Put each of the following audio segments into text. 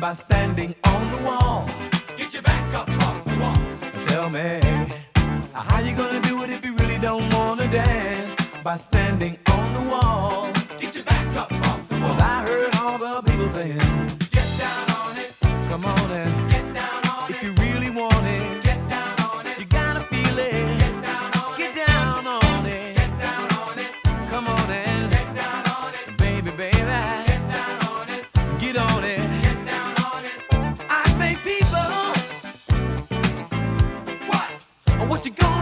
By standing on the wall. Get your back up off the wall. Tell me. How you gonna do it if you really don't wanna dance? By standing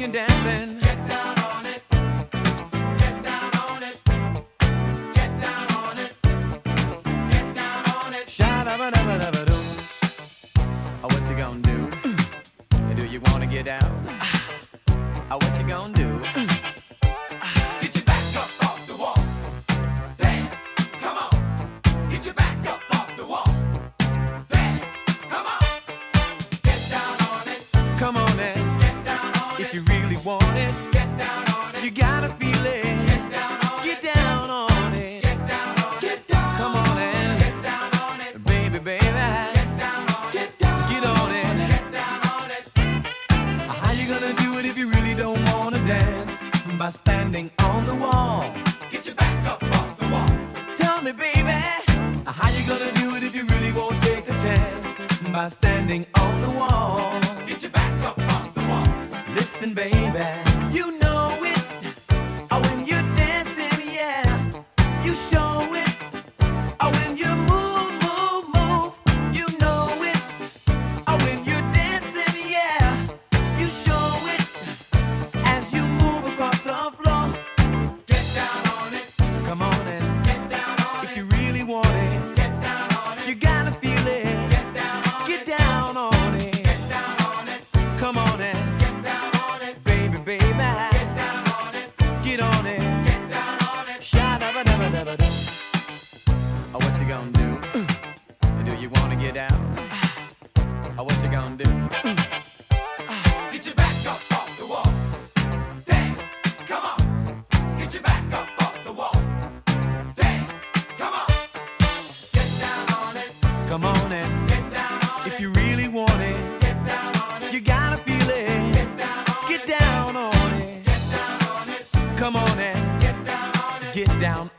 You're dancing, want it, Get down on it. you gotta feel it. Get down on Get it. down on it. Get down on it. Get down. Come on and Get down on it. baby, baby, Get down on it. Get down. get on it. Get down on it. How you gonna do it if you really don't wanna dance? By standing on the wall. Get your back up off the wall. Tell me, baby, how you gonna do it if you really won't take a chance? By standing on the wall. Listen, baby, you know Oh, what you gonna do? Mm. Get your back up off the wall. Dance, come on. Get your back up off the wall. Dance, come on. Get down on it. Come on and Get down on if it. If you really want it, Get down on it. you gotta feel it. Get down on Get it. down on it. Get down on it. Come on and Get down on it. get down